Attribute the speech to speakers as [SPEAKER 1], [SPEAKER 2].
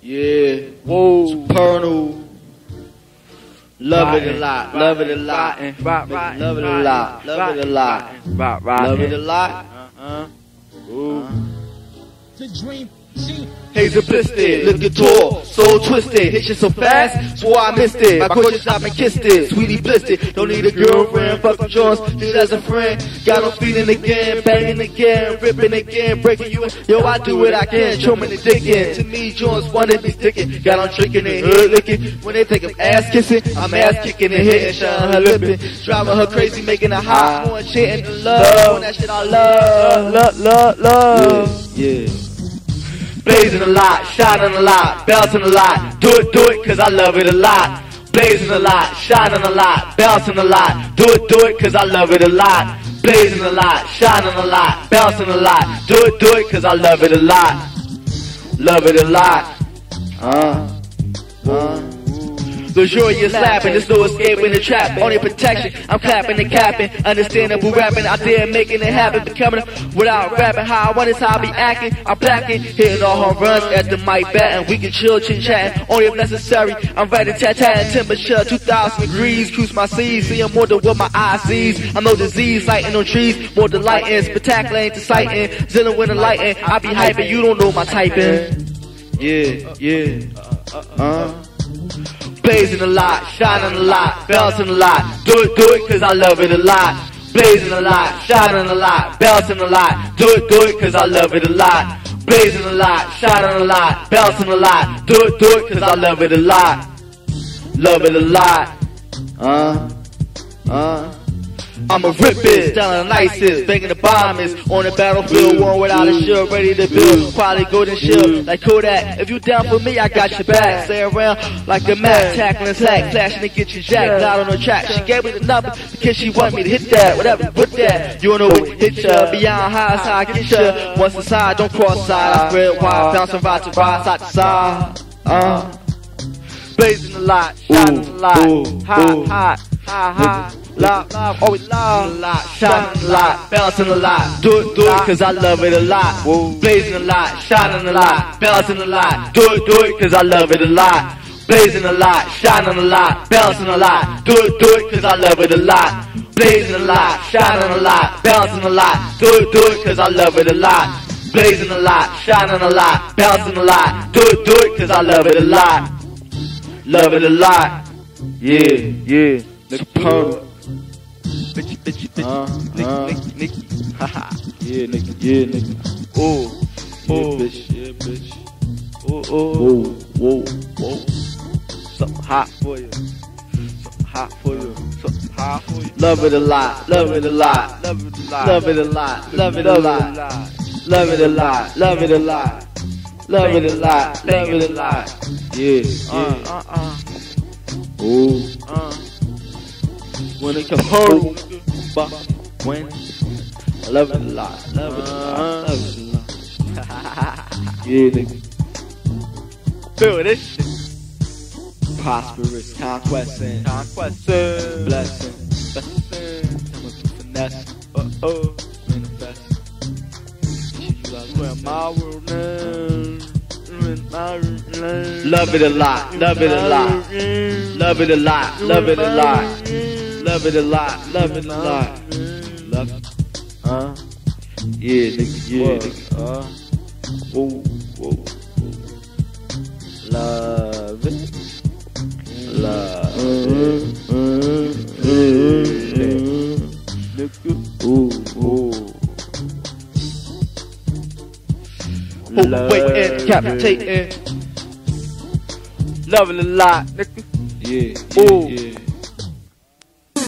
[SPEAKER 1] Yeah.
[SPEAKER 2] Whoa.
[SPEAKER 1] Supernal. Love it a lot. Love it a lot.
[SPEAKER 2] Rock, rock,
[SPEAKER 1] Love it a lot. Love it a lot.
[SPEAKER 2] Rock, rock.
[SPEAKER 1] Love it a lot.
[SPEAKER 2] Uh-huh. Ooh.
[SPEAKER 3] The dream she
[SPEAKER 1] Hazel blistered, looking tall, so twisted, hit you so fast, swore I missed it. My coach shop and kissed it, sweetie blistered. Don't need a girlfriend, fuck with Jones, just as a friend. Got no feeling again, banging again, ripping again, breaking you. Yo, I do what I can, me the dick in. To me, Jones wanna be sticking, got on tricking and hood licking. When they take 'em ass kissing, I'm ass kicking and hitting, shine her lippin', driving her crazy, making her hot, more shit the love, doing that shit I love.
[SPEAKER 2] Love, love, love.
[SPEAKER 1] Yeah. Blazing a lot, shining a lot, bouncing a lot. Do it, do it, cause I love it a lot. Blazing a lot, shining a lot, bouncing a lot. Do it, do it, cause I love it a lot. Blazing a lot, shining a lot, bouncing a lot. Do it, do it, cause I love it a lot. Love it a lot. Uh, uh. Luxurious slapping, there's no escaping the trap, only protection. I'm clapping and capping, understandable rapping, out there making it happen, becoming without rapping. How I want is how I be acting. I'm blacking, hitting all home runs at the mic batting. We can chill, chit chatting, only if necessary. I'm ready to tat tat temperature, 2000 degrees, cruise my seas, seeing more than what my eyes sees. I'm no disease, lighting on trees, more than lighting, spectacular ain't the sighting, zilling with the lighting. I be hyping, you don't know my typing. Yeah, yeah, uh. uh, uh, uh uh-huh. Blazing a lot, shining a lot, bouncing a lot. Do it, do it, cause I love it a lot. Blazing a lot, shining a lot, bouncing a lot. Do it, do it, cause I love it a lot. Blazing a lot, shining a lot, bouncing a lot. Do it, do it, cause I love it a lot. Love it a lot. Uh, uh. I'm a rip it, selling nicest, banging the bombers on the battlefield, one without a shield, ready to build. Quality golden shield, like Kodak. If you down for me, I got your back. Stay around like the Mac, tackling slack, flashing to get you jacked. Out on the track, she gave me the number because she want me to hit that, whatever, put that. You know what hit ya, beyond high side, get ya. Once inside, don't cross side. I spread wide, bouncing right to right, side to side. Uh. Blazing a lot, shining a lot, hot, hot, hot, hot. Love, oh, love, always love, a lot, shining a lot, bouncing a lot. Do it, do it, cause I love it a lot. Blazing a lot, shining a lot, bouncing a lot. Do it, do it, cause I love it a lot. Blazing a lot, shining a lot, bouncing a lot. Do it, do it, cause I love it a lot. Blazing a lot, shining a lot, bouncing a lot. Do it, do it, cause I love it a lot. Blazing a lot, shining a lot, bouncing a lot. Do it, do it, cause I love it a lot. Love it a lot. Yeah, yeah. Bitch, bitch, bitch.
[SPEAKER 2] Uh,
[SPEAKER 1] Nicky,
[SPEAKER 2] uh.
[SPEAKER 1] Nicky, Nicky. Haha.
[SPEAKER 2] Yeah, nigga. Yeah, nigga.
[SPEAKER 1] Oh,
[SPEAKER 2] Yeah,
[SPEAKER 1] oh,
[SPEAKER 2] bitch. Yeah, bitch.
[SPEAKER 1] oh, oh.
[SPEAKER 2] Whoa, whoa, whoa.
[SPEAKER 1] Something hot for you. Something hot for you. Something hot for you. Love it a lot. Love it a lot.
[SPEAKER 2] Love it a lot.
[SPEAKER 1] Love it a lot. Love it a lot. Love it a lot. Love it a lot. Love it a lot. Love it a lot.
[SPEAKER 2] Yeah,
[SPEAKER 1] Uh,
[SPEAKER 2] yeah.
[SPEAKER 1] uh, uh,
[SPEAKER 2] Ooh.
[SPEAKER 1] When it comes home, but when I love it a lot. Love it a lot. Love it a lot.
[SPEAKER 2] Yeah, nigga.
[SPEAKER 1] Feel this shit. Prosperous, conquesting,
[SPEAKER 2] Conquesting.
[SPEAKER 1] blessing, blessing. Come with finesse. Uh oh, manifest. Where my world now. Love it a lot, love it a lot, love it a lot, love it a lot, love it a lot, love it a lot. Love it.
[SPEAKER 2] Huh?
[SPEAKER 1] Yeah, nigga, yeah, nigga.
[SPEAKER 2] Uh,
[SPEAKER 1] Whoa, whoa. Love it. Love it. Nigga.
[SPEAKER 2] Ooh, ooh.
[SPEAKER 1] Oh, waiting, capitating. Loving a lot, nigga.
[SPEAKER 2] Yeah, yeah,
[SPEAKER 1] Ooh.
[SPEAKER 2] yeah.